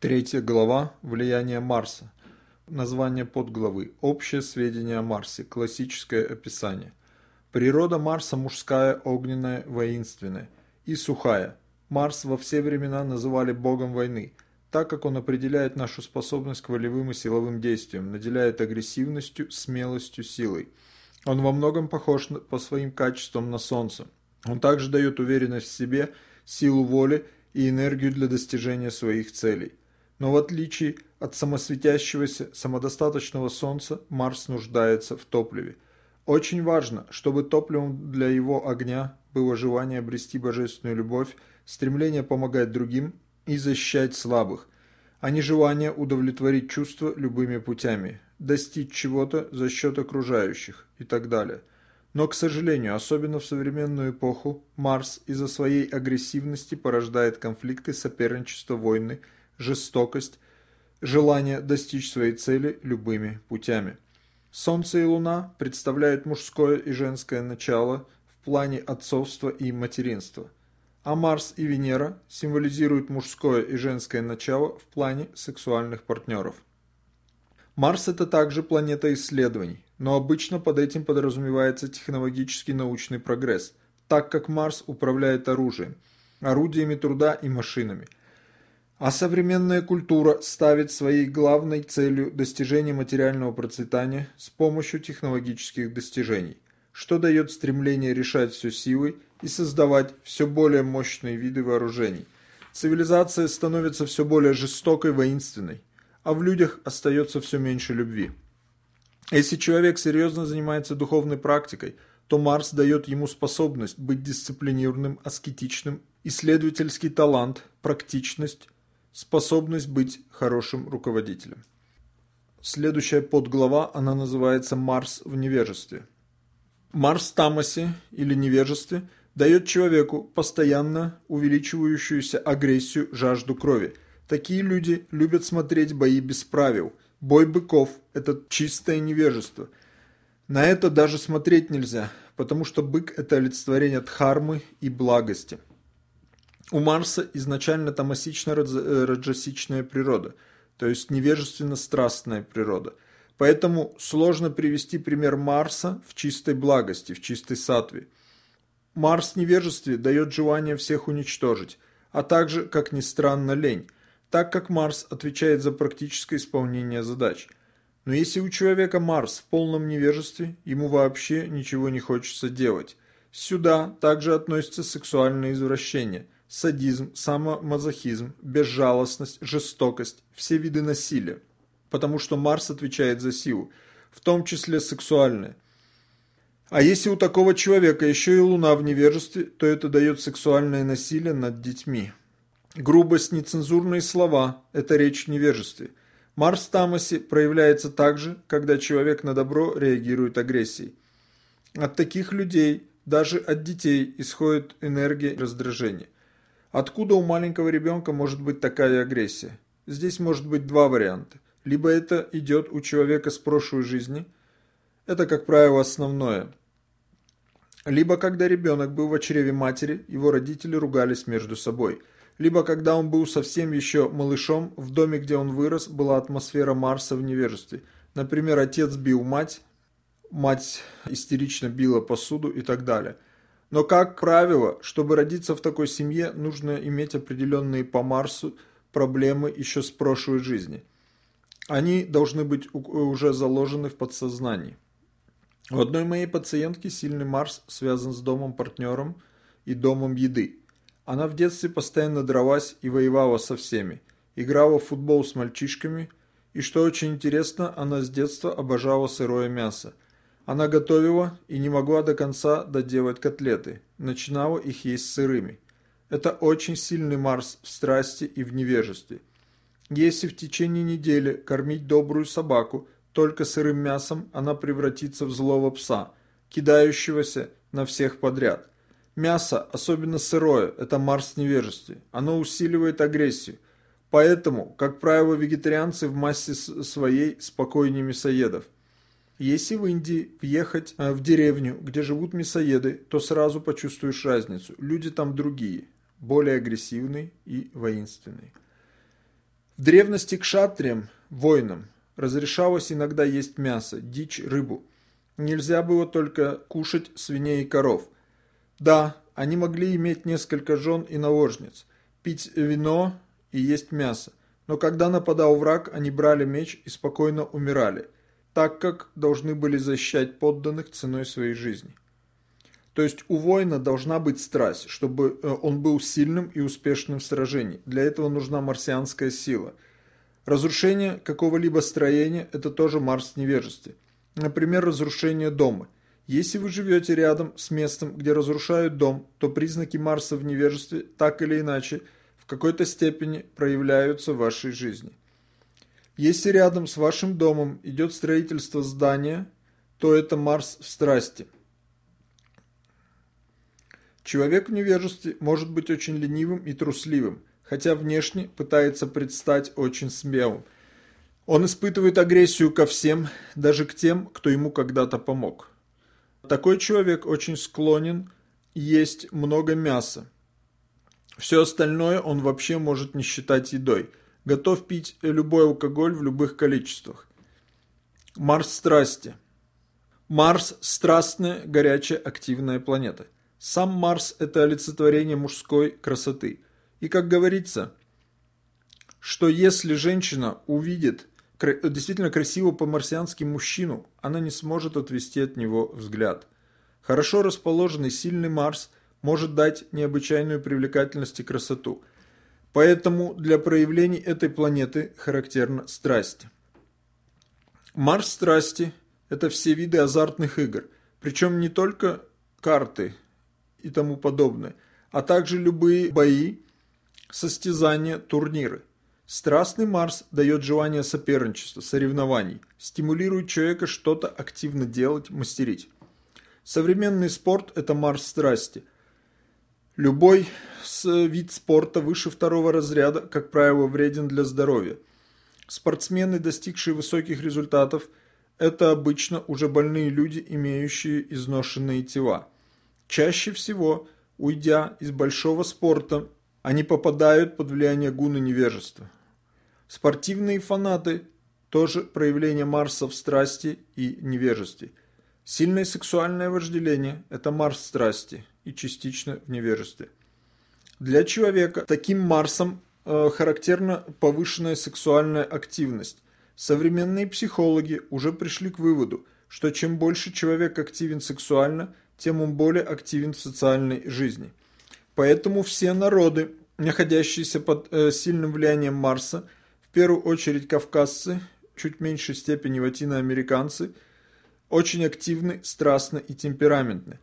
Третья глава «Влияние Марса». Название подглавы «Общее сведения о Марсе. Классическое описание». Природа Марса мужская, огненная, воинственная и сухая. Марс во все времена называли богом войны, так как он определяет нашу способность к волевым и силовым действиям, наделяет агрессивностью, смелостью, силой. Он во многом похож по своим качествам на Солнце. Он также дает уверенность в себе, силу воли и энергию для достижения своих целей. Но в отличие от самосветящегося, самодостаточного Солнца, Марс нуждается в топливе. Очень важно, чтобы топливом для его огня было желание обрести божественную любовь, стремление помогать другим и защищать слабых, а не желание удовлетворить чувства любыми путями, достичь чего-то за счет окружающих и так далее. Но, к сожалению, особенно в современную эпоху, Марс из-за своей агрессивности порождает конфликты, соперничество, войны, жестокость, желание достичь своей цели любыми путями. Солнце и Луна представляют мужское и женское начало в плане отцовства и материнства, а Марс и Венера символизируют мужское и женское начало в плане сексуальных партнеров. Марс – это также планета исследований, но обычно под этим подразумевается технологический научный прогресс, так как Марс управляет оружием, орудиями труда и машинами – а современная культура ставит своей главной целью достижение материального процветания с помощью технологических достижений, что дает стремление решать все силой и создавать все более мощные виды вооружений. Цивилизация становится все более жестокой, воинственной, а в людях остается все меньше любви. Если человек серьезно занимается духовной практикой, то Марс дает ему способность быть дисциплинированным, аскетичным, исследовательский талант, практичность, Способность быть хорошим руководителем. Следующая подглава, она называется «Марс в невежестве». Марс в тамасе или невежестве дает человеку постоянно увеличивающуюся агрессию, жажду крови. Такие люди любят смотреть бои без правил. Бой быков – это чистое невежество. На это даже смотреть нельзя, потому что бык – это олицетворение дхармы и благости – у Марса изначально тамасично-раджасичная природа, то есть невежественно-страстная природа. Поэтому сложно привести пример Марса в чистой благости, в чистой сатве. Марс в невежестве дает желание всех уничтожить, а также, как ни странно, лень, так как Марс отвечает за практическое исполнение задач. Но если у человека Марс в полном невежестве, ему вообще ничего не хочется делать. Сюда также относятся сексуальные извращения – садизм, самомазохизм, безжалостность, жестокость, все виды насилия. Потому что Марс отвечает за силу, в том числе сексуальное. А если у такого человека еще и Луна в невежестве, то это дает сексуальное насилие над детьми. Грубость, нецензурные слова – это речь в невежестве. Марс в Тамасе проявляется также, когда человек на добро реагирует агрессией. От таких людей, даже от детей, исходит энергия раздражения. Откуда у маленького ребенка может быть такая агрессия? Здесь может быть два варианта. Либо это идет у человека с прошлой жизни, это, как правило, основное. Либо когда ребенок был в чреве матери, его родители ругались между собой. Либо когда он был совсем еще малышом, в доме, где он вырос, была атмосфера Марса в невежестве. Например, отец бил мать, мать истерично била посуду и так далее – но, как правило, чтобы родиться в такой семье, нужно иметь определенные по Марсу проблемы еще с прошлой жизни. Они должны быть уже заложены в подсознании. У одной моей пациентки сильный Марс связан с домом-партнером и домом еды. Она в детстве постоянно дралась и воевала со всеми, играла в футбол с мальчишками, и, что очень интересно, она с детства обожала сырое мясо – она готовила и не могла до конца доделать котлеты, начинала их есть сырыми. Это очень сильный Марс в страсти и в невежестве. Если в течение недели кормить добрую собаку только сырым мясом, она превратится в злого пса, кидающегося на всех подряд. Мясо, особенно сырое, это Марс невежестве. Оно усиливает агрессию. Поэтому, как правило, вегетарианцы в массе своей спокойнее мясоедов – если в Индии въехать э, в деревню, где живут мясоеды, то сразу почувствуешь разницу. Люди там другие, более агрессивные и воинственные. В древности к шатриям, воинам, разрешалось иногда есть мясо, дичь, рыбу. Нельзя было только кушать свиней и коров. Да, они могли иметь несколько жен и наложниц, пить вино и есть мясо. Но когда нападал враг, они брали меч и спокойно умирали, так как должны были защищать подданных ценой своей жизни. То есть у воина должна быть страсть, чтобы э, он был сильным и успешным в сражении. Для этого нужна марсианская сила. Разрушение какого-либо строения – это тоже Марс невежестве. Например, разрушение дома. Если вы живете рядом с местом, где разрушают дом, то признаки Марса в невежестве так или иначе в какой-то степени проявляются в вашей жизни. Если рядом с вашим домом идет строительство здания, то это Марс в страсти – Человек в невежестве может быть очень ленивым и трусливым, хотя внешне пытается предстать очень смелым. Он испытывает агрессию ко всем, даже к тем, кто ему когда-то помог. Такой человек очень склонен есть много мяса. Все остальное он вообще может не считать едой. Готов пить любой алкоголь в любых количествах. Марс страсти. Марс – страстная, горячая, активная планета – сам Марс – это олицетворение мужской красоты. И как говорится, что если женщина увидит действительно красивого по-марсиански мужчину, она не сможет отвести от него взгляд. Хорошо расположенный сильный Марс может дать необычайную привлекательность и красоту. Поэтому для проявлений этой планеты характерна страсть. Марс страсти – это все виды азартных игр, причем не только карты – и тому подобное, а также любые бои, состязания, турниры. Страстный Марс дает желание соперничества, соревнований, стимулирует человека что-то активно делать, мастерить. Современный спорт – это Марс страсти. Любой вид спорта выше второго разряда, как правило, вреден для здоровья. Спортсмены, достигшие высоких результатов, это обычно уже больные люди, имеющие изношенные тела. Чаще всего, уйдя из большого спорта, они попадают под влияние гуна невежества. Спортивные фанаты – тоже проявление Марса в страсти и невежестве. Сильное сексуальное вожделение – это Марс страсти и частично в невежестве. Для человека таким Марсом э, характерна повышенная сексуальная активность. Современные психологи уже пришли к выводу, что чем больше человек активен сексуально, тем он более активен в социальной жизни. Поэтому все народы, находящиеся под э, сильным влиянием Марса, в первую очередь кавказцы, чуть меньшей степени латиноамериканцы, очень активны, страстны и темпераментны.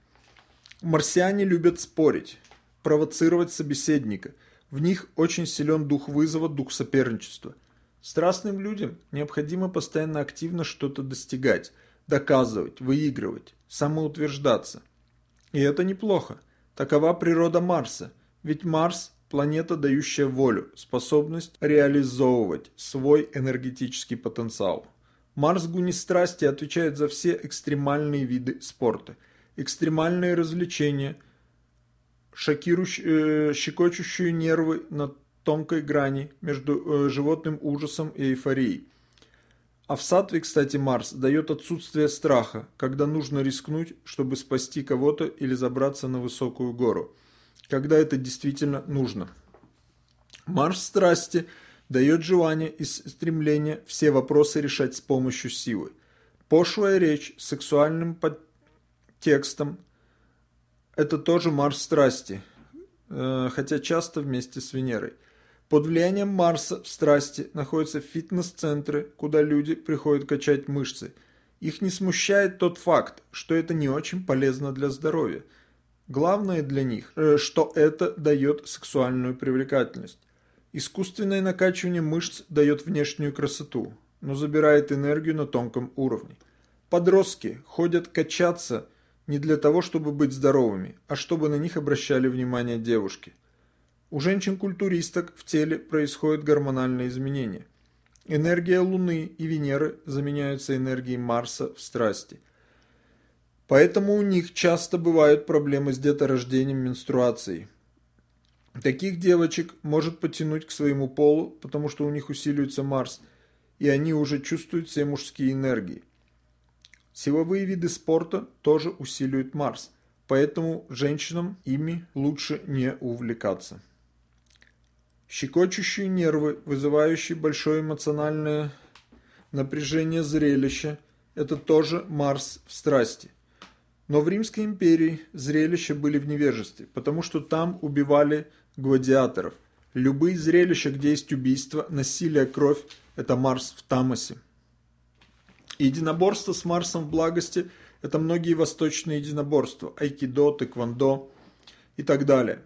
Марсиане любят спорить, провоцировать собеседника. В них очень силен дух вызова, дух соперничества. Страстным людям необходимо постоянно активно что-то достигать, доказывать, выигрывать самоутверждаться. И это неплохо. Такова природа Марса. Ведь Марс – планета, дающая волю, способность реализовывать свой энергетический потенциал. Марс гуни страсти отвечает за все экстремальные виды спорта. Экстремальные развлечения, шокирующие, э, щекочущие нервы на тонкой грани между э, животным ужасом и эйфорией – а в сатве, кстати, Марс дает отсутствие страха, когда нужно рискнуть, чтобы спасти кого-то или забраться на высокую гору, когда это действительно нужно. Марс страсти дает желание и стремление все вопросы решать с помощью силы. Пошлая речь с сексуальным подтекстом – это тоже Марс страсти, э, хотя часто вместе с Венерой – под влиянием Марса в страсти находятся фитнес-центры, куда люди приходят качать мышцы. Их не смущает тот факт, что это не очень полезно для здоровья. Главное для них, э, что это дает сексуальную привлекательность. Искусственное накачивание мышц дает внешнюю красоту, но забирает энергию на тонком уровне. Подростки ходят качаться не для того, чтобы быть здоровыми, а чтобы на них обращали внимание девушки – у женщин-культуристок в теле происходят гормональные изменения. Энергия Луны и Венеры заменяются энергией Марса в страсти. Поэтому у них часто бывают проблемы с деторождением менструацией. Таких девочек может потянуть к своему полу, потому что у них усиливается Марс, и они уже чувствуют все мужские энергии. Силовые виды спорта тоже усиливают Марс, поэтому женщинам ими лучше не увлекаться. Щекочущие нервы, вызывающие большое эмоциональное напряжение зрелища – это тоже Марс в страсти. Но в Римской империи зрелища были в невежестве, потому что там убивали гладиаторов. Любые зрелища, где есть убийство, насилие, кровь – это Марс в Тамасе. Единоборство с Марсом в благости – это многие восточные единоборства – айкидо, тэквондо и так далее.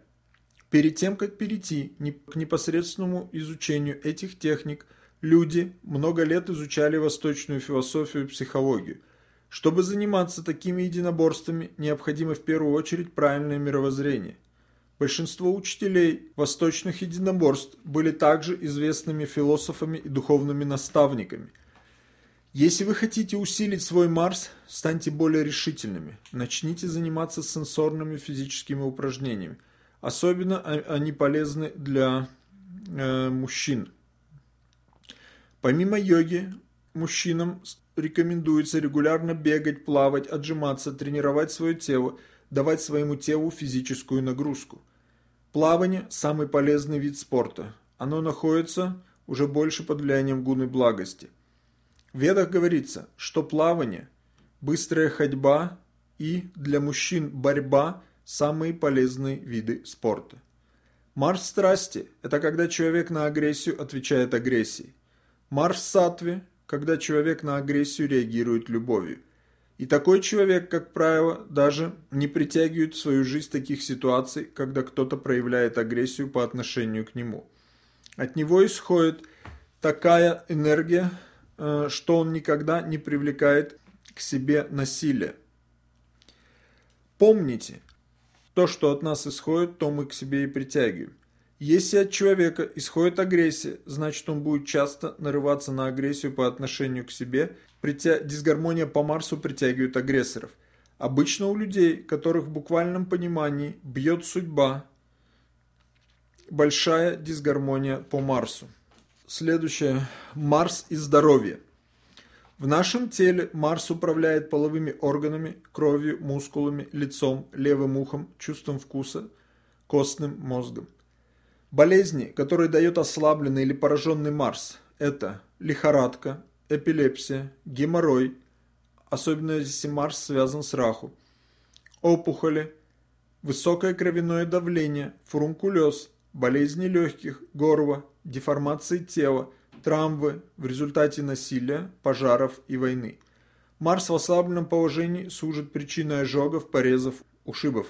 Перед тем, как перейти к непосредственному изучению этих техник, люди много лет изучали восточную философию и психологию. Чтобы заниматься такими единоборствами, необходимо в первую очередь правильное мировоззрение. Большинство учителей восточных единоборств были также известными философами и духовными наставниками – если вы хотите усилить свой Марс, станьте более решительными. Начните заниматься сенсорными физическими упражнениями. Особенно они полезны для э, мужчин. Помимо йоги, мужчинам рекомендуется регулярно бегать, плавать, отжиматься, тренировать свое тело, давать своему телу физическую нагрузку. Плавание – самый полезный вид спорта. Оно находится уже больше под влиянием гуны благости – в ведах говорится, что плавание, быстрая ходьба и для мужчин борьба – самые полезные виды спорта. Марс страсти – это когда человек на агрессию отвечает агрессией. Марс сатве – когда человек на агрессию реагирует любовью. И такой человек, как правило, даже не притягивает в свою жизнь таких ситуаций, когда кто-то проявляет агрессию по отношению к нему. От него исходит такая энергия, что он никогда не привлекает к себе насилие. Помните, то, что от нас исходит, то мы к себе и притягиваем. Если от человека исходит агрессия, значит он будет часто нарываться на агрессию по отношению к себе. Притя... Дисгармония по Марсу притягивает агрессоров. Обычно у людей, которых в буквальном понимании бьет судьба, большая дисгармония по Марсу. Следующее. Марс и здоровье. В нашем теле Марс управляет половыми органами, кровью, мускулами, лицом, левым ухом, чувством вкуса, костным мозгом. Болезни, которые дает ослабленный или пораженный Марс, это лихорадка, эпилепсия, геморрой, особенно если Марс связан с раху, опухоли, высокое кровяное давление, фурункулез, болезни легких, горла, деформации тела, травмы в результате насилия, пожаров и войны. Марс в ослабленном положении служит причиной ожогов, порезов, ушибов.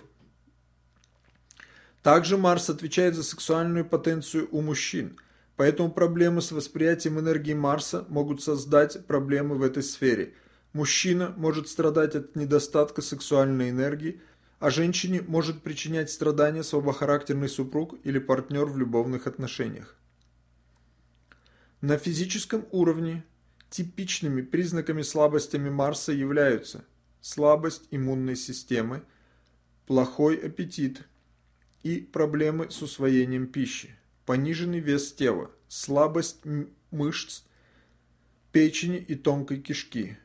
Также Марс отвечает за сексуальную потенцию у мужчин, поэтому проблемы с восприятием энергии Марса могут создать проблемы в этой сфере. Мужчина может страдать от недостатка сексуальной энергии, а женщине может причинять страдания слабохарактерный супруг или партнер в любовных отношениях. На физическом уровне типичными признаками слабостями Марса являются слабость иммунной системы, плохой аппетит и проблемы с усвоением пищи, пониженный вес тела, слабость мышц, печени и тонкой кишки.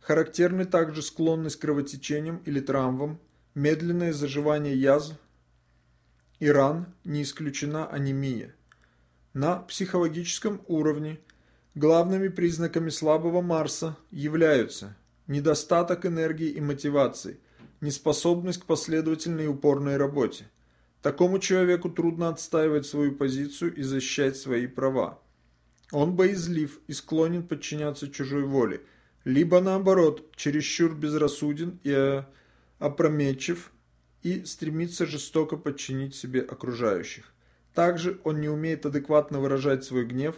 Характерны также склонность к кровотечениям или травмам, медленное заживание язв и ран, не исключена анемия. На психологическом уровне главными признаками слабого Марса являются недостаток энергии и мотивации, неспособность к последовательной и упорной работе. Такому человеку трудно отстаивать свою позицию и защищать свои права. Он боязлив и склонен подчиняться чужой воле, либо наоборот, чересчур безрассуден и опрометчив и стремится жестоко подчинить себе окружающих. Также он не умеет адекватно выражать свой гнев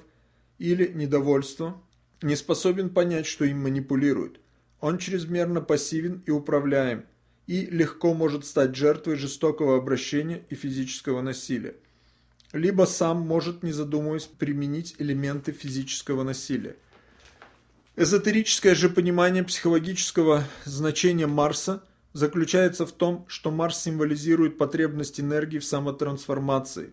или недовольство, не способен понять, что им манипулируют. Он чрезмерно пассивен и управляем, и легко может стать жертвой жестокого обращения и физического насилия. Либо сам может, не задумываясь, применить элементы физического насилия. Эзотерическое же понимание психологического значения Марса заключается в том, что Марс символизирует потребность энергии в самотрансформации.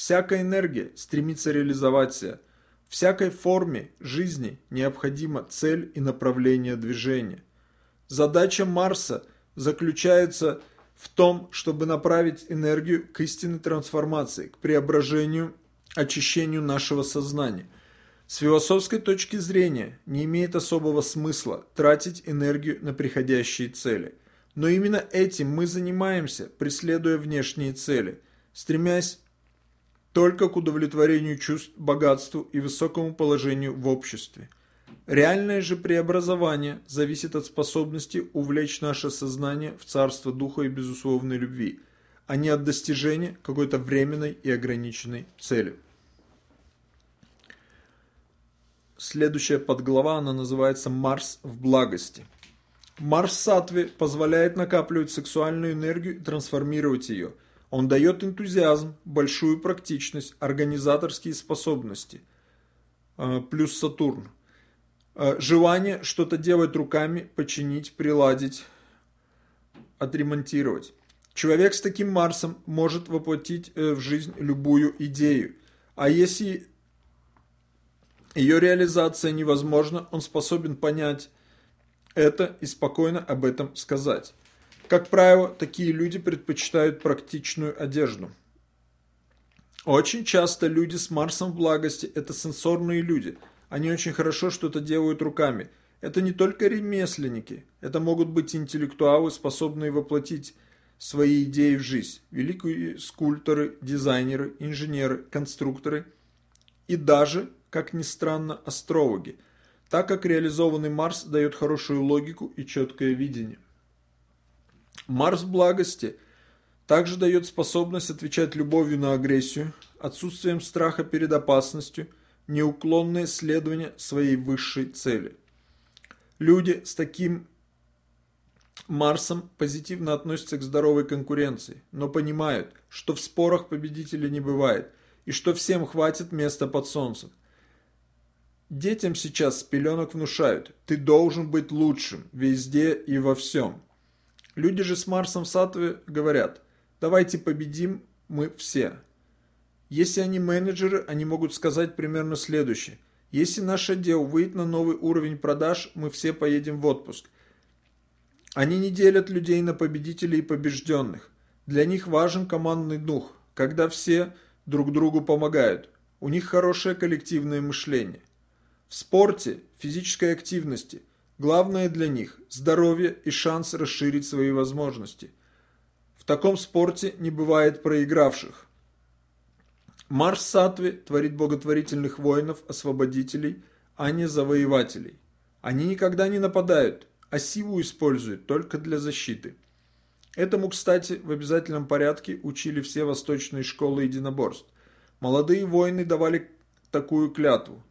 Всякая энергия стремится реализовать себя. Всякой форме жизни необходима цель и направление движения. Задача Марса заключается в том, чтобы направить энергию к истинной трансформации, к преображению, очищению нашего сознания. С философской точки зрения не имеет особого смысла тратить энергию на приходящие цели. Но именно этим мы занимаемся, преследуя внешние цели, стремясь только к удовлетворению чувств, богатству и высокому положению в обществе. Реальное же преобразование зависит от способности увлечь наше сознание в царство духа и безусловной любви, а не от достижения какой-то временной и ограниченной цели. Следующая подглава, она называется «Марс в благости». Марс Сатве позволяет накапливать сексуальную энергию и трансформировать ее. Он дает энтузиазм, большую практичность, организаторские способности. А, плюс Сатурн. А, желание что-то делать руками, починить, приладить, отремонтировать. Человек с таким Марсом может воплотить э, в жизнь любую идею. А если ее реализация невозможна, он способен понять, это и спокойно об этом сказать. Как правило, такие люди предпочитают практичную одежду. Очень часто люди с Марсом в благости – это сенсорные люди. Они очень хорошо что-то делают руками. Это не только ремесленники. Это могут быть интеллектуалы, способные воплотить свои идеи в жизнь. Великие скульпторы, дизайнеры, инженеры, конструкторы и даже, как ни странно, астрологи – так как реализованный Марс дает хорошую логику и четкое видение. Марс благости также дает способность отвечать любовью на агрессию, отсутствием страха перед опасностью, неуклонное следование своей высшей цели. Люди с таким Марсом позитивно относятся к здоровой конкуренции, но понимают, что в спорах победителя не бывает, и что всем хватит места под солнцем. Детям сейчас с пеленок внушают, ты должен быть лучшим везде и во всем. Люди же с Марсом в Сатве говорят, давайте победим мы все. Если они менеджеры, они могут сказать примерно следующее. Если наш отдел выйдет на новый уровень продаж, мы все поедем в отпуск. Они не делят людей на победителей и побежденных. Для них важен командный дух, когда все друг другу помогают. У них хорошее коллективное мышление. В спорте, физической активности главное для них – здоровье и шанс расширить свои возможности. В таком спорте не бывает проигравших. Марс Сатве творит благотворительных воинов, освободителей, а не завоевателей. Они никогда не нападают, а силу используют только для защиты. Этому, кстати, в обязательном порядке учили все восточные школы единоборств. Молодые воины давали такую клятву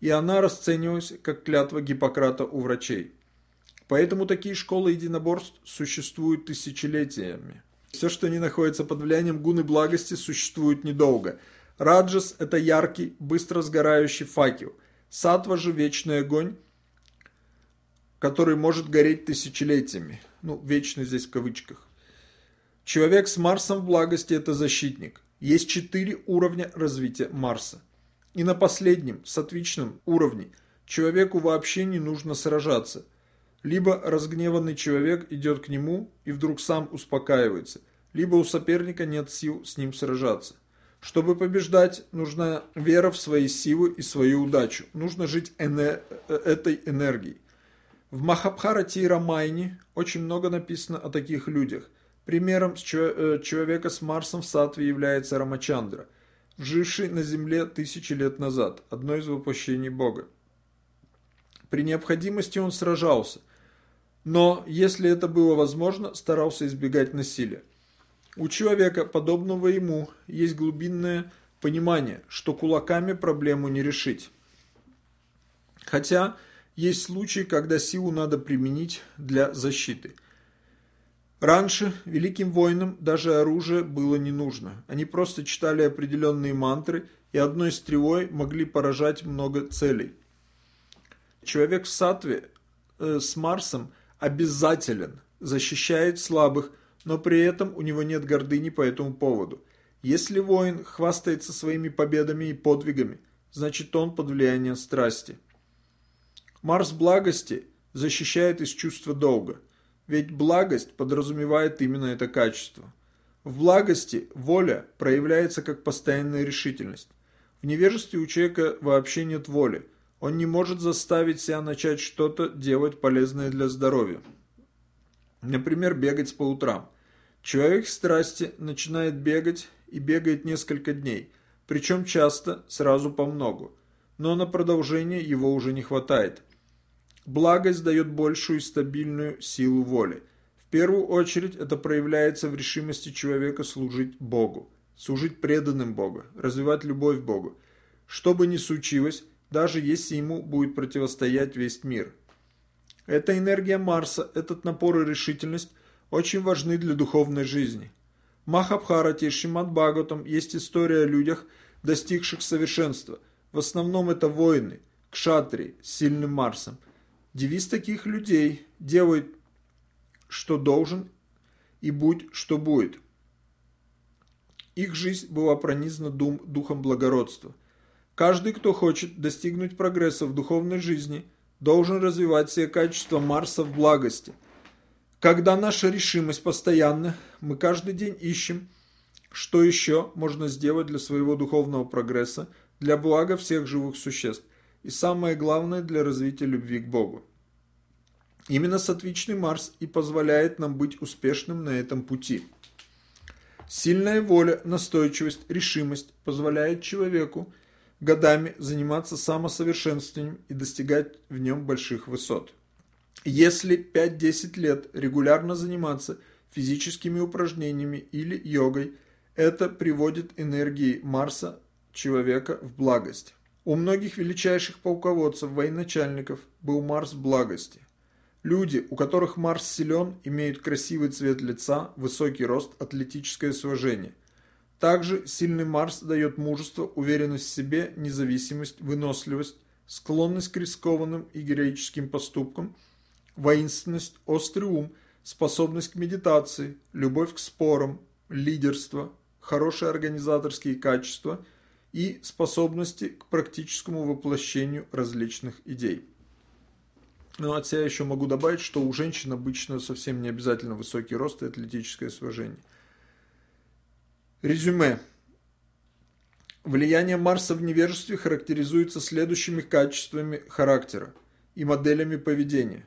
и она расценивалась как клятва Гиппократа у врачей. Поэтому такие школы единоборств существуют тысячелетиями. Все, что не находится под влиянием гуны благости, существует недолго. Раджас – это яркий, быстро сгорающий факел. Сатва же – вечный огонь, который может гореть тысячелетиями. Ну, вечный здесь в кавычках. Человек с Марсом в благости – это защитник. Есть четыре уровня развития Марса. И на последнем, сатвичном уровне, человеку вообще не нужно сражаться. Либо разгневанный человек идет к нему и вдруг сам успокаивается, либо у соперника нет сил с ним сражаться. Чтобы побеждать, нужна вера в свои силы и свою удачу. Нужно жить эне этой энергией. В Махабхарате и Рамайне очень много написано о таких людях. Примером э, человека с Марсом в Сатве является Рамачандра – живший на земле тысячи лет назад, одно из воплощений Бога. При необходимости он сражался, но, если это было возможно, старался избегать насилия. У человека, подобного ему, есть глубинное понимание, что кулаками проблему не решить. Хотя есть случаи, когда силу надо применить для защиты – Раньше великим воинам даже оружие было не нужно. Они просто читали определенные мантры и одной стрелой могли поражать много целей. Человек в сатве э, с Марсом обязателен защищает слабых, но при этом у него нет гордыни по этому поводу. Если воин хвастается своими победами и подвигами, значит он под влиянием страсти. Марс благости защищает из чувства долга, ведь благость подразумевает именно это качество. В благости воля проявляется как постоянная решительность. В невежестве у человека вообще нет воли. Он не может заставить себя начать что-то делать полезное для здоровья. Например, бегать по утрам. Человек страсти начинает бегать и бегает несколько дней, причем часто сразу по многу. Но на продолжение его уже не хватает. Благость дает большую и стабильную силу воли. В первую очередь это проявляется в решимости человека служить Богу, служить преданным Богу, развивать любовь к Богу. Что бы ни случилось, даже если ему будет противостоять весь мир. Эта энергия Марса, этот напор и решительность очень важны для духовной жизни. В Махабхарате и Бхагаватам есть история о людях, достигших совершенства. В основном это воины, кшатри с сильным Марсом. Девиз таких людей делает что должен, и будь, что будет. Их жизнь была пронизана дум, духом благородства. Каждый, кто хочет достигнуть прогресса в духовной жизни, должен развивать все качества Марса в благости. Когда наша решимость постоянна, мы каждый день ищем, что еще можно сделать для своего духовного прогресса, для блага всех живых существ и самое главное для развития любви к Богу. Именно сатвичный Марс и позволяет нам быть успешным на этом пути. Сильная воля, настойчивость, решимость позволяет человеку годами заниматься самосовершенствованием и достигать в нем больших высот. Если 5-10 лет регулярно заниматься физическими упражнениями или йогой, это приводит энергии Марса человека в благость. У многих величайших полководцев, военачальников был Марс благости. Люди, у которых Марс силен, имеют красивый цвет лица, высокий рост, атлетическое сложение. Также сильный Марс дает мужество, уверенность в себе, независимость, выносливость, склонность к рискованным и героическим поступкам, воинственность, острый ум, способность к медитации, любовь к спорам, лидерство, хорошие организаторские качества и способности к практическому воплощению различных идей. Ну, от себя еще могу добавить, что у женщин обычно совсем не обязательно высокий рост и атлетическое сложение. Резюме. Влияние Марса в невежестве характеризуется следующими качествами характера и моделями поведения.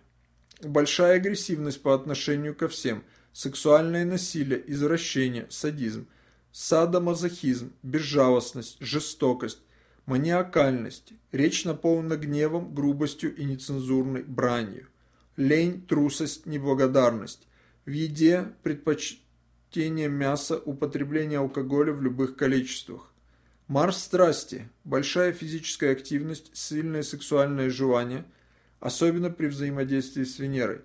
Большая агрессивность по отношению ко всем, сексуальное насилие, извращение, садизм, садомазохизм, безжалостность, жестокость, маниакальность, речь наполнена гневом, грубостью и нецензурной бранью, лень, трусость, неблагодарность, в еде предпочтение мяса, употребление алкоголя в любых количествах. Марс страсти, большая физическая активность, сильное сексуальное желание, особенно при взаимодействии с Венерой.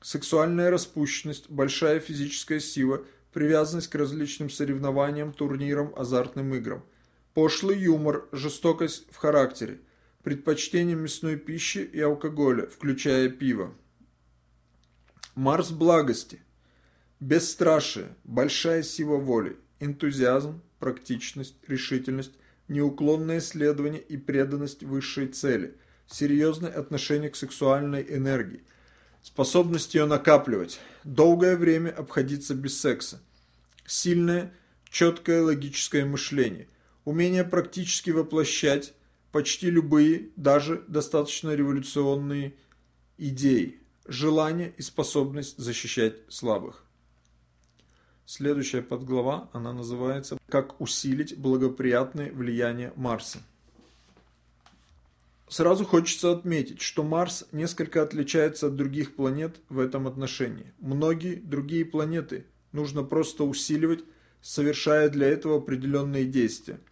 Сексуальная распущенность, большая физическая сила, привязанность к различным соревнованиям, турнирам, азартным играм – Пошлый юмор, жестокость в характере, предпочтение мясной пищи и алкоголя, включая пиво. Марс благости, бесстрашие, большая сила воли, энтузиазм, практичность, решительность, неуклонное исследование и преданность высшей цели, серьезное отношение к сексуальной энергии, способность ее накапливать, долгое время обходиться без секса, сильное, четкое логическое мышление, умение практически воплощать почти любые, даже достаточно революционные идеи, желание и способность защищать слабых. Следующая подглава, она называется «Как усилить благоприятное влияние Марса». Сразу хочется отметить, что Марс несколько отличается от других планет в этом отношении. Многие другие планеты нужно просто усиливать, совершая для этого определенные действия –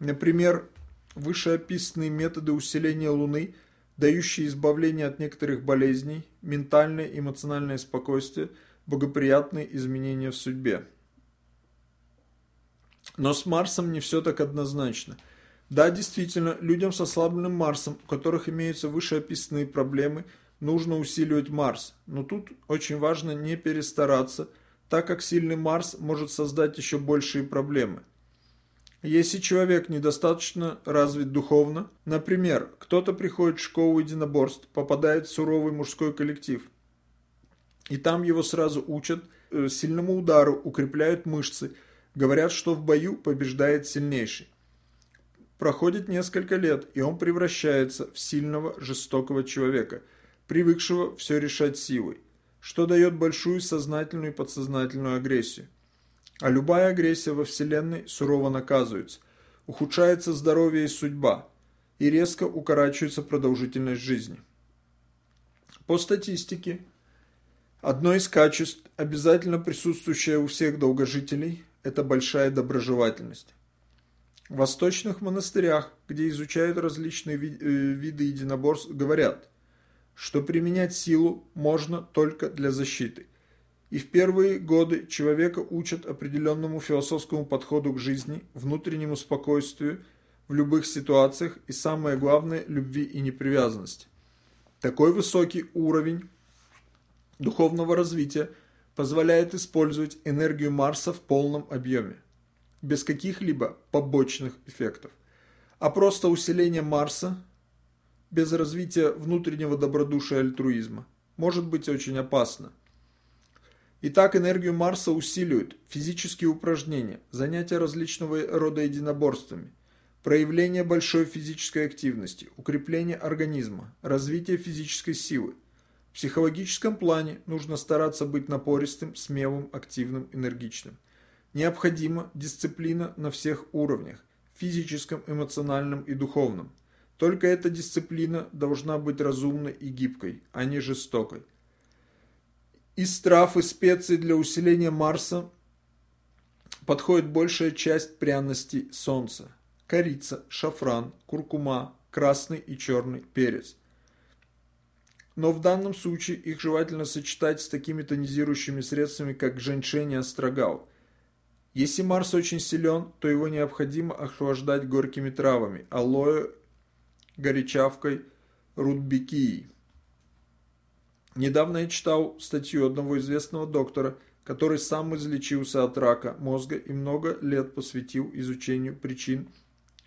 Например, вышеописанные методы усиления Луны, дающие избавление от некоторых болезней, ментальное и эмоциональное спокойствие, благоприятные изменения в судьбе. Но с Марсом не все так однозначно. Да, действительно, людям с ослабленным Марсом, у которых имеются вышеописанные проблемы, нужно усиливать Марс, но тут очень важно не перестараться, так как сильный Марс может создать еще большие проблемы. Если человек недостаточно развит духовно, например, кто-то приходит в школу единоборств, попадает в суровый мужской коллектив, и там его сразу учат э, сильному удару, укрепляют мышцы, говорят, что в бою побеждает сильнейший. Проходит несколько лет, и он превращается в сильного, жестокого человека, привыкшего все решать силой, что дает большую сознательную и подсознательную агрессию. А любая агрессия во Вселенной сурово наказывается, ухудшается здоровье и судьба, и резко укорачивается продолжительность жизни. По статистике, одно из качеств, обязательно присутствующее у всех долгожителей, это большая доброжелательность. Восточных монастырях, где изучают различные э, виды единоборств, говорят, что применять силу можно только для защиты. И в первые годы человека учат определенному философскому подходу к жизни, внутреннему спокойствию в любых ситуациях и самое главное – любви и непривязанности. Такой высокий уровень духовного развития позволяет использовать энергию Марса в полном объеме без каких-либо побочных эффектов. А просто усиление Марса без развития внутреннего добродушия и альтруизма может быть очень опасно. Итак, энергию Марса усиливают физические упражнения, занятия различного рода единоборствами, проявление большой физической активности, укрепление организма, развитие физической силы. В психологическом плане нужно стараться быть напористым, смелым, активным, энергичным – Необходима дисциплина на всех уровнях – физическом, эмоциональном и духовном. Только эта дисциплина должна быть разумной и гибкой, а не жестокой. Из трав и специй для усиления Марса подходит большая часть пряностей Солнца. Корица, шафран, куркума, красный и черный перец. Но в данном случае их желательно сочетать с такими тонизирующими средствами, как женьшень и острогал – если Марс очень силен, то его необходимо охлаждать горькими травами, алоэ, горячавкой, рудбекией. Недавно я читал статью одного известного доктора, который сам излечился от рака мозга и много лет посвятил изучению причин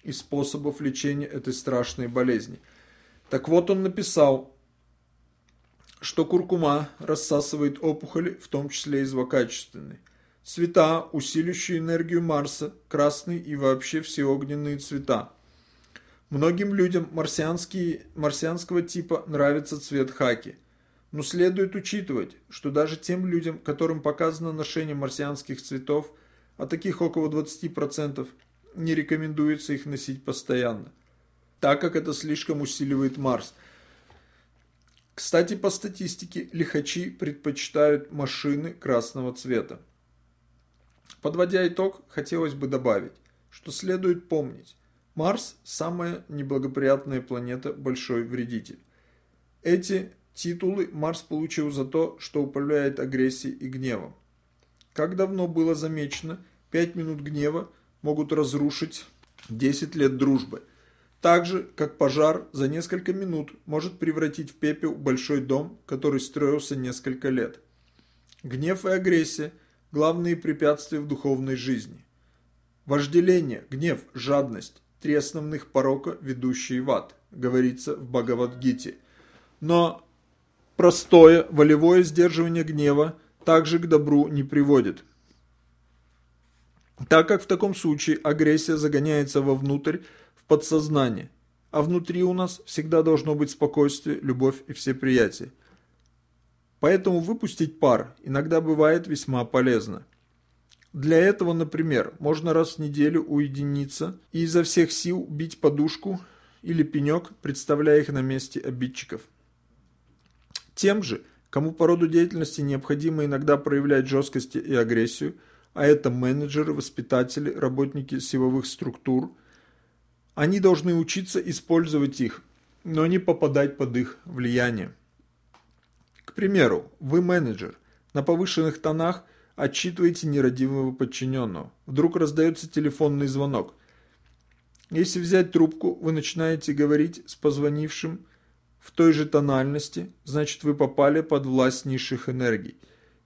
и способов лечения этой страшной болезни. Так вот он написал, что куркума рассасывает опухоли, в том числе и злокачественные. Цвета, усиливающие энергию Марса, красный и вообще все огненные цвета. Многим людям марсианские, марсианского типа нравится цвет хаки. Но следует учитывать, что даже тем людям, которым показано ношение марсианских цветов, а таких около 20%, не рекомендуется их носить постоянно, так как это слишком усиливает Марс. Кстати, по статистике, лихачи предпочитают машины красного цвета. Подводя итог, хотелось бы добавить, что следует помнить, Марс – самая неблагоприятная планета, большой вредитель. Эти титулы Марс получил за то, что управляет агрессией и гневом. Как давно было замечено, 5 минут гнева могут разрушить 10 лет дружбы. Так же, как пожар за несколько минут может превратить в пепел большой дом, который строился несколько лет. Гнев и агрессия – главные препятствия в духовной жизни. Вожделение, гнев, жадность – три основных порока, ведущие в ад, говорится в Бхагавадгите. Но простое волевое сдерживание гнева также к добру не приводит. Так как в таком случае агрессия загоняется вовнутрь, в подсознание, а внутри у нас всегда должно быть спокойствие, любовь и все приятия. Поэтому выпустить пар иногда бывает весьма полезно. Для этого, например, можно раз в неделю уединиться и изо всех сил бить подушку или пенек, представляя их на месте обидчиков. Тем же, кому по роду деятельности необходимо иногда проявлять жесткость и агрессию, а это менеджеры, воспитатели, работники силовых структур, они должны учиться использовать их, но не попадать под их влияние. К примеру, вы менеджер, на повышенных тонах отчитываете нерадивого подчиненного. Вдруг раздается телефонный звонок. Если взять трубку, вы начинаете говорить с позвонившим в той же тональности, значит вы попали под власть низших энергий.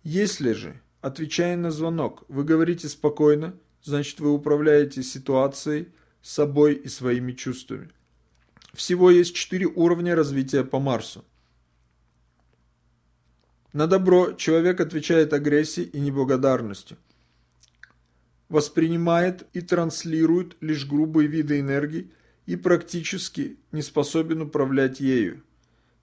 Если же, отвечая на звонок, вы говорите спокойно, значит вы управляете ситуацией, собой и своими чувствами. Всего есть четыре уровня развития по Марсу. На добро человек отвечает агрессией и неблагодарностью. Воспринимает и транслирует лишь грубые виды энергии и практически не способен управлять ею.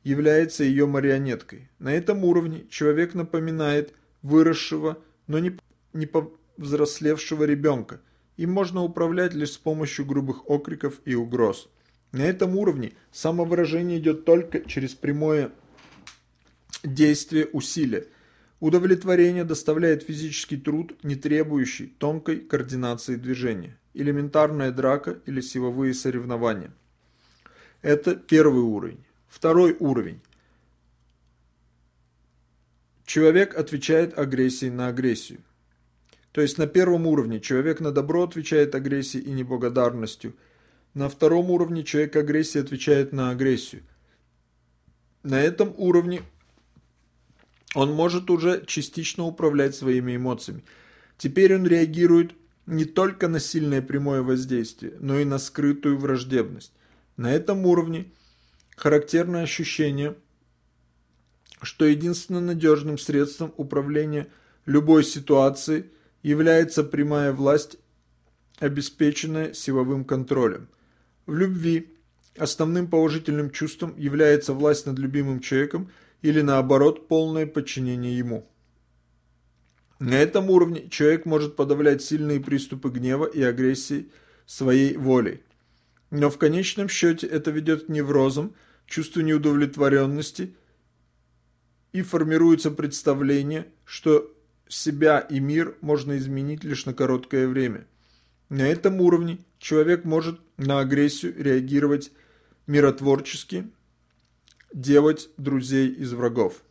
Является ее марионеткой. На этом уровне человек напоминает выросшего, но не, не повзрослевшего ребенка. Им можно управлять лишь с помощью грубых окриков и угроз. На этом уровне самовыражение идет только через прямое действие усилия. Удовлетворение доставляет физический труд, не требующий тонкой координации движения, элементарная драка или силовые соревнования. Это первый уровень. Второй уровень. Человек отвечает агрессией на агрессию. То есть на первом уровне человек на добро отвечает агрессией и неблагодарностью – на втором уровне человек агрессии отвечает на агрессию. На этом уровне он может уже частично управлять своими эмоциями. Теперь он реагирует не только на сильное прямое воздействие, но и на скрытую враждебность. На этом уровне характерно ощущение, что единственным надежным средством управления любой ситуацией является прямая власть, обеспеченная силовым контролем. В любви основным положительным чувством является власть над любимым человеком или наоборот полное подчинение ему. На этом уровне человек может подавлять сильные приступы гнева и агрессии своей волей. Но в конечном счете это ведет к неврозам, чувству неудовлетворенности и формируется представление, что себя и мир можно изменить лишь на короткое время – на этом уровне человек может на агрессию реагировать миротворчески, делать друзей из врагов.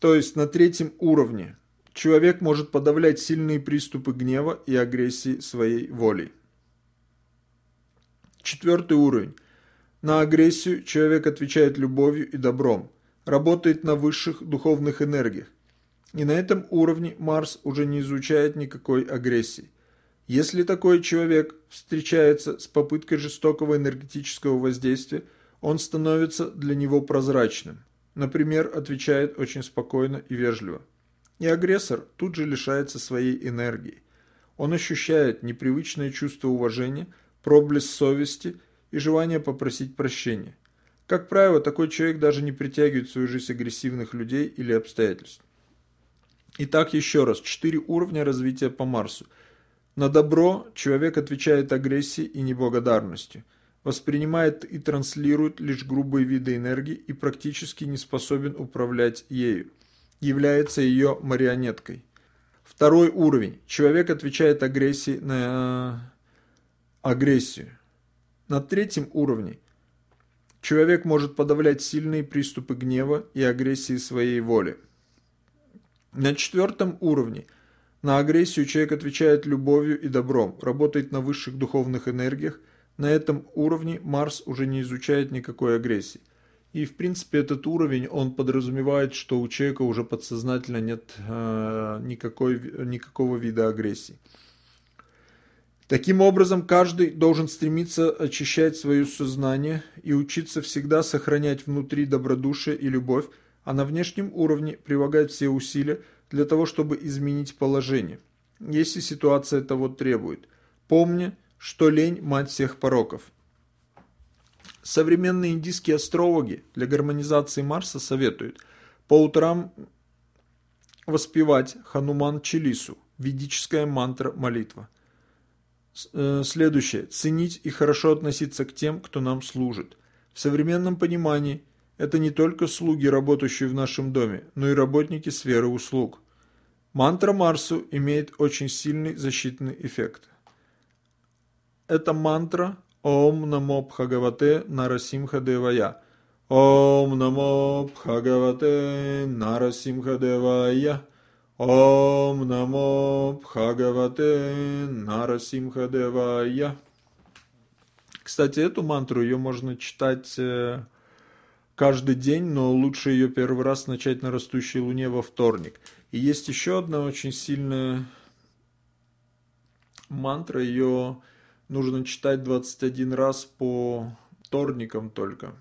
То есть на третьем уровне человек может подавлять сильные приступы гнева и агрессии своей волей. Четвертый уровень. На агрессию человек отвечает любовью и добром, работает на высших духовных энергиях, и на этом уровне Марс уже не изучает никакой агрессии. Если такой человек встречается с попыткой жестокого энергетического воздействия, он становится для него прозрачным. Например, отвечает очень спокойно и вежливо. И агрессор тут же лишается своей энергии. Он ощущает непривычное чувство уважения, проблеск совести и желание попросить прощения. Как правило, такой человек даже не притягивает в свою жизнь агрессивных людей или обстоятельств. Итак, еще раз, четыре уровня развития по Марсу. На добро человек отвечает агрессией и неблагодарностью, воспринимает и транслирует лишь грубые виды энергии и практически не способен управлять ею, является ее марионеткой. Второй уровень. Человек отвечает агрессией на агрессию. На третьем уровне человек может подавлять сильные приступы гнева и агрессии своей воли. На четвертом уровне на агрессию человек отвечает любовью и добром, работает на высших духовных энергиях. На этом уровне Марс уже не изучает никакой агрессии. И в принципе этот уровень, он подразумевает, что у человека уже подсознательно нет э, никакой, никакого вида агрессии. Таким образом, каждый должен стремиться очищать свое сознание и учиться всегда сохранять внутри добродушие и любовь, а на внешнем уровне прилагать все усилия для того, чтобы изменить положение, если ситуация того требует. Помни, что лень – мать всех пороков. Современные индийские астрологи для гармонизации Марса советуют по утрам воспевать Хануман Челису, ведическая мантра-молитва. Э, следующее. Ценить и хорошо относиться к тем, кто нам служит. В современном понимании это не только слуги, работающие в нашем доме, но и работники сферы услуг. Мантра Марсу имеет очень сильный защитный эффект. Это мантра Ом Намо Бхагавате Нарасимха Девая. Ом Намо Бхагавате Нарасимха Девая. Ом Намо Бхагавате Нарасимха Девая. Кстати, эту мантру ее можно читать э, каждый день, но лучше ее первый раз начать на растущей луне во вторник. И есть еще одна очень сильная мантра, ее нужно читать 21 раз по вторникам только.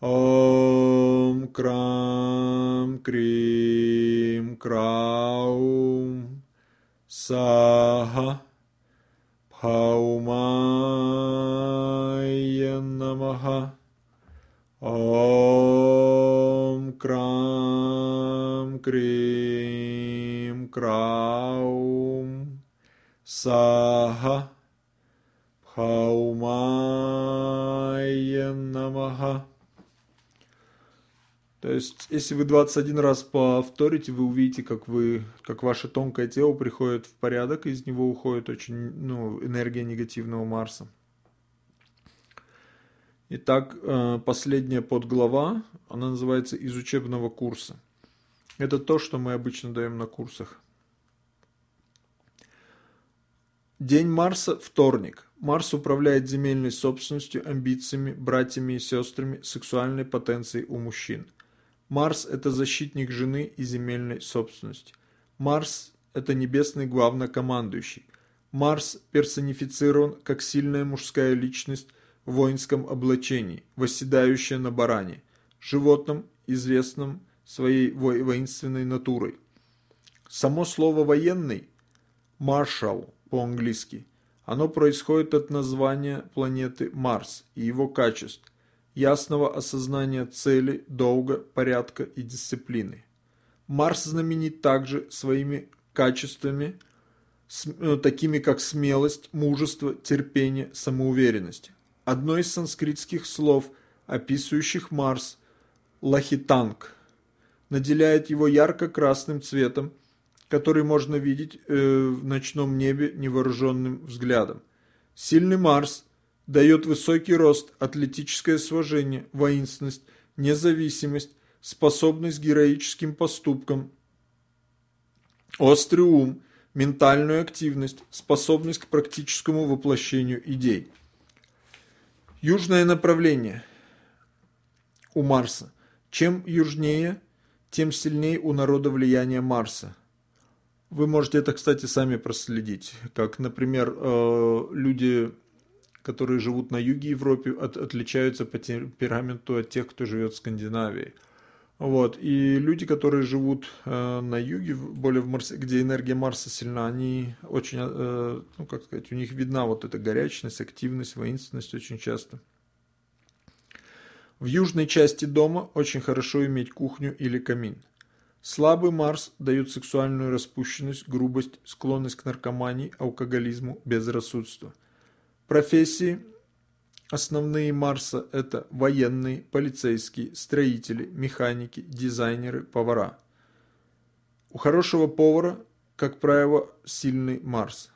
Ом крам крим краум саха Хаумая намаха Ом крам крим краум саха Хаумая намаха то есть, если вы 21 раз повторите, вы увидите, как, вы, как ваше тонкое тело приходит в порядок, из него уходит очень ну, энергия негативного Марса. Итак, э, последняя подглава, она называется «Из учебного курса». Это то, что мы обычно даем на курсах. День Марса – вторник. Марс управляет земельной собственностью, амбициями, братьями и сестрами, сексуальной потенцией у мужчин – Марс – это защитник жены и земельной собственности. Марс – это небесный главнокомандующий. Марс персонифицирован как сильная мужская личность в воинском облачении, восседающая на баране, животном, известном своей воинственной натурой. Само слово «военный» – «маршал» по-английски – оно происходит от названия планеты Марс и его качеств – ясного осознания цели, долга, порядка и дисциплины. Марс знаменит также своими качествами, э, такими как смелость, мужество, терпение, самоуверенность. Одно из санскритских слов, описывающих Марс, лахитанг, наделяет его ярко-красным цветом, который можно видеть э, в ночном небе невооруженным взглядом. Сильный Марс дает высокий рост, атлетическое сложение, воинственность, независимость, способность к героическим поступкам, острый ум, ментальную активность, способность к практическому воплощению идей. Южное направление у Марса. Чем южнее, тем сильнее у народа влияние Марса. Вы можете это, кстати, сами проследить. Как, например, э, люди которые живут на юге Европы, от, отличаются по темпераменту от тех, кто живет в Скандинавии. Вот. И люди, которые живут э, на юге, более в Марсе, где энергия Марса сильна, они очень, э, ну как сказать, у них видна вот эта горячность, активность, воинственность очень часто. В южной части дома очень хорошо иметь кухню или камин. Слабый Марс дает сексуальную распущенность, грубость, склонность к наркомании, алкоголизму, безрассудству. Профессии основные Марса – это военные, полицейские, строители, механики, дизайнеры, повара. У хорошего повара, как правило, сильный Марс.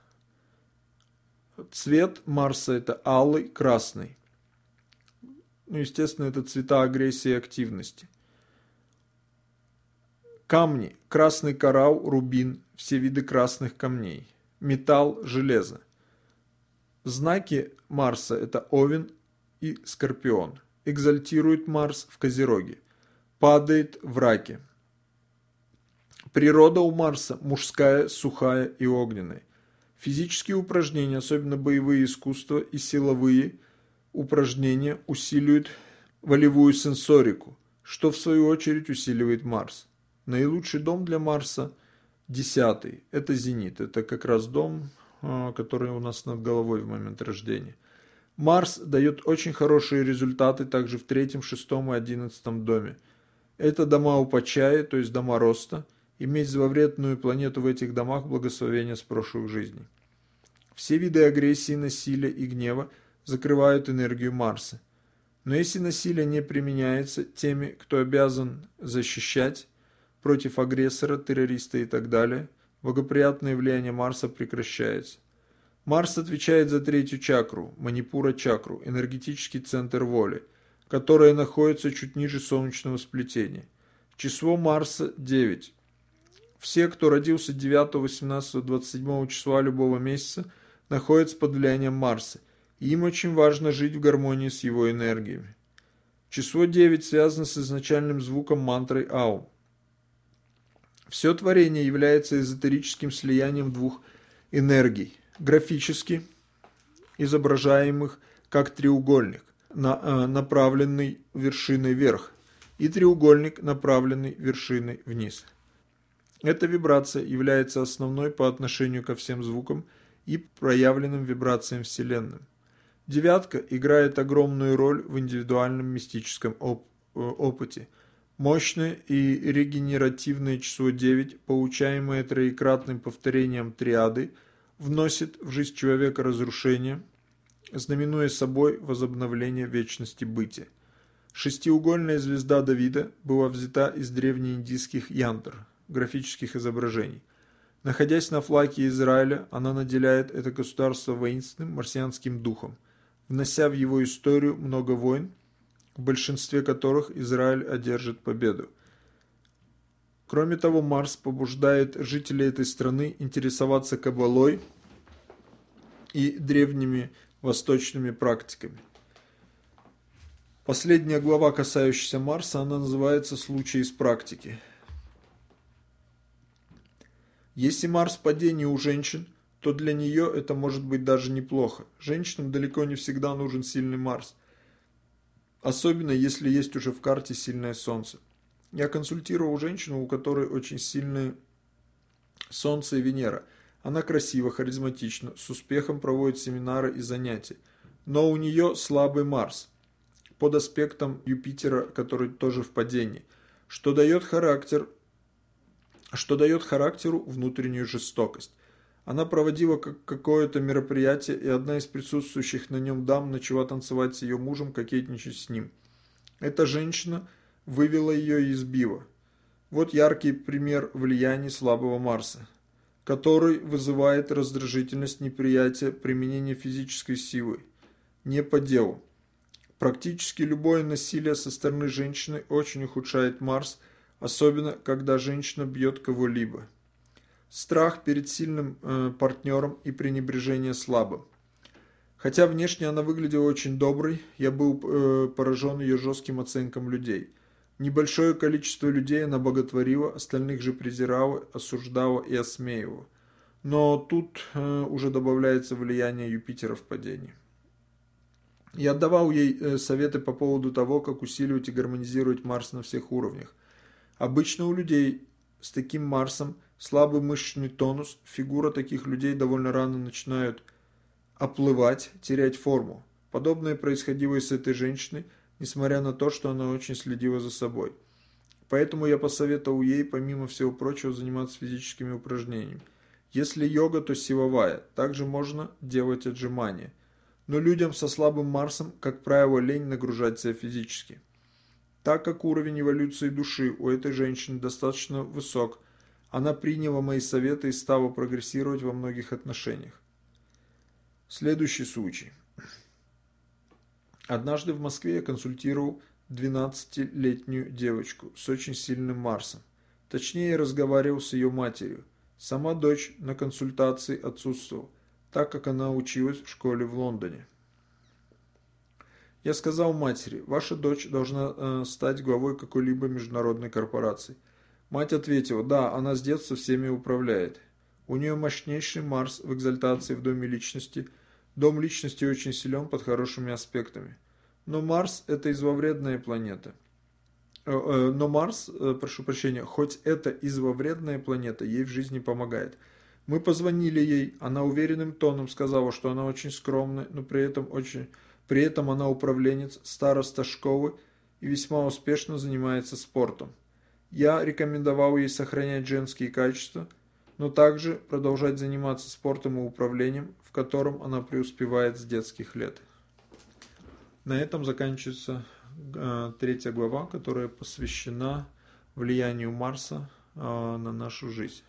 Цвет Марса – это алый, красный. Ну, естественно, это цвета агрессии и активности. Камни – красный коралл, рубин, все виды красных камней. Металл, железо. Знаки Марса – это Овен и Скорпион. Экзальтирует Марс в Козероге. Падает в Раке. Природа у Марса мужская, сухая и огненная. Физические упражнения, особенно боевые искусства и силовые упражнения, усиливают волевую сенсорику, что в свою очередь усиливает Марс. Наилучший дом для Марса – десятый. Это зенит. Это как раз дом а, который у нас над головой в момент рождения. Марс дает очень хорошие результаты также в третьем, шестом и одиннадцатом доме. Это дома упачая, то есть дома роста. Иметь зловредную планету в этих домах благословения с прошлых жизней. Все виды агрессии, насилия и гнева закрывают энергию Марса. Но если насилие не применяется теми, кто обязан защищать против агрессора, террориста и так далее – благоприятное влияние Марса прекращается. Марс отвечает за третью чакру, манипура чакру, энергетический центр воли, которая находится чуть ниже солнечного сплетения. Число Марса 9. Все, кто родился 9, 18, 27 числа любого месяца, находятся под влиянием Марса и им очень важно жить в гармонии с его энергиями. Число 9 связано с изначальным звуком мантры Аум. Все творение является эзотерическим слиянием двух энергий, графически изображаемых как треугольник, на, направленный вершиной вверх, и треугольник, направленный вершиной вниз. Эта вибрация является основной по отношению ко всем звукам и проявленным вибрациям Вселенной. Девятка играет огромную роль в индивидуальном мистическом оп э, опыте. Мощное и регенеративное число 9, получаемое троекратным повторением триады, вносит в жизнь человека разрушение, знаменуя собой возобновление вечности бытия. Шестиугольная звезда Давида была взята из древнеиндийских янтр, графических изображений. Находясь на флаге Израиля, она наделяет это государство воинственным марсианским духом, внося в его историю много войн, в большинстве которых Израиль одержит победу. Кроме того, Марс побуждает жителей этой страны интересоваться кабалой и древними восточными практиками. Последняя глава, касающаяся Марса, она называется «Случай из практики». Если Марс в падении у женщин, то для нее это может быть даже неплохо. Женщинам далеко не всегда нужен сильный Марс. Особенно, если есть уже в карте сильное Солнце. Я консультировал женщину, у которой очень сильные Солнце и Венера. Она красива, харизматична, с успехом проводит семинары и занятия. Но у нее слабый Марс – под аспектом Юпитера, который тоже в падении, что дает характер, что дает характеру внутреннюю жестокость. Она проводила какое-то мероприятие, и одна из присутствующих на нем дам начала танцевать с ее мужем, кокетничать с ним. Эта женщина вывела ее и избила. Вот яркий пример влияния слабого Марса, который вызывает раздражительность, неприятие, применение физической силы. Не по делу. Практически любое насилие со стороны женщины очень ухудшает Марс, особенно когда женщина бьет кого-либо. Страх перед сильным э, партнером и пренебрежение слабым. Хотя внешне она выглядела очень доброй, я был э, поражен ее жестким оценкам людей. Небольшое количество людей она боготворила, остальных же презирала, осуждала и осмеивала. Но тут э, уже добавляется влияние Юпитера в падении. Я отдавал ей э, советы по поводу того, как усиливать и гармонизировать Марс на всех уровнях. Обычно у людей с таким Марсом слабый мышечный тонус, фигура таких людей довольно рано начинают оплывать, терять форму. Подобное происходило и с этой женщиной, несмотря на то, что она очень следила за собой. Поэтому я посоветовал ей, помимо всего прочего, заниматься физическими упражнениями. Если йога, то силовая. Также можно делать отжимания – но людям со слабым Марсом, как правило, лень нагружать себя физически. Так как уровень эволюции души у этой женщины достаточно высок, она приняла мои советы и стала прогрессировать во многих отношениях. Следующий случай. Однажды в Москве я консультировал 12-летнюю девочку с очень сильным Марсом. Точнее, я разговаривал с ее матерью. Сама дочь на консультации отсутствовала так как она училась в школе в Лондоне. Я сказал матери, ваша дочь должна э, стать главой какой-либо международной корпорации. Мать ответила, да, она с детства всеми управляет. У нее мощнейший Марс в экзальтации в доме личности. Дом личности очень силен под хорошими аспектами. Но Марс – это извовредная планета. Э, э, но Марс, э, прошу прощения, хоть это извовредная планета, ей в жизни помогает – мы позвонили ей, она уверенным тоном сказала, что она очень скромная, но при этом, очень, при этом она управленец, староста школы и весьма успешно занимается спортом. Я рекомендовал ей сохранять женские качества, но также продолжать заниматься спортом и управлением, в котором она преуспевает с детских лет. На этом заканчивается э, третья глава, которая посвящена влиянию Марса э, на нашу жизнь.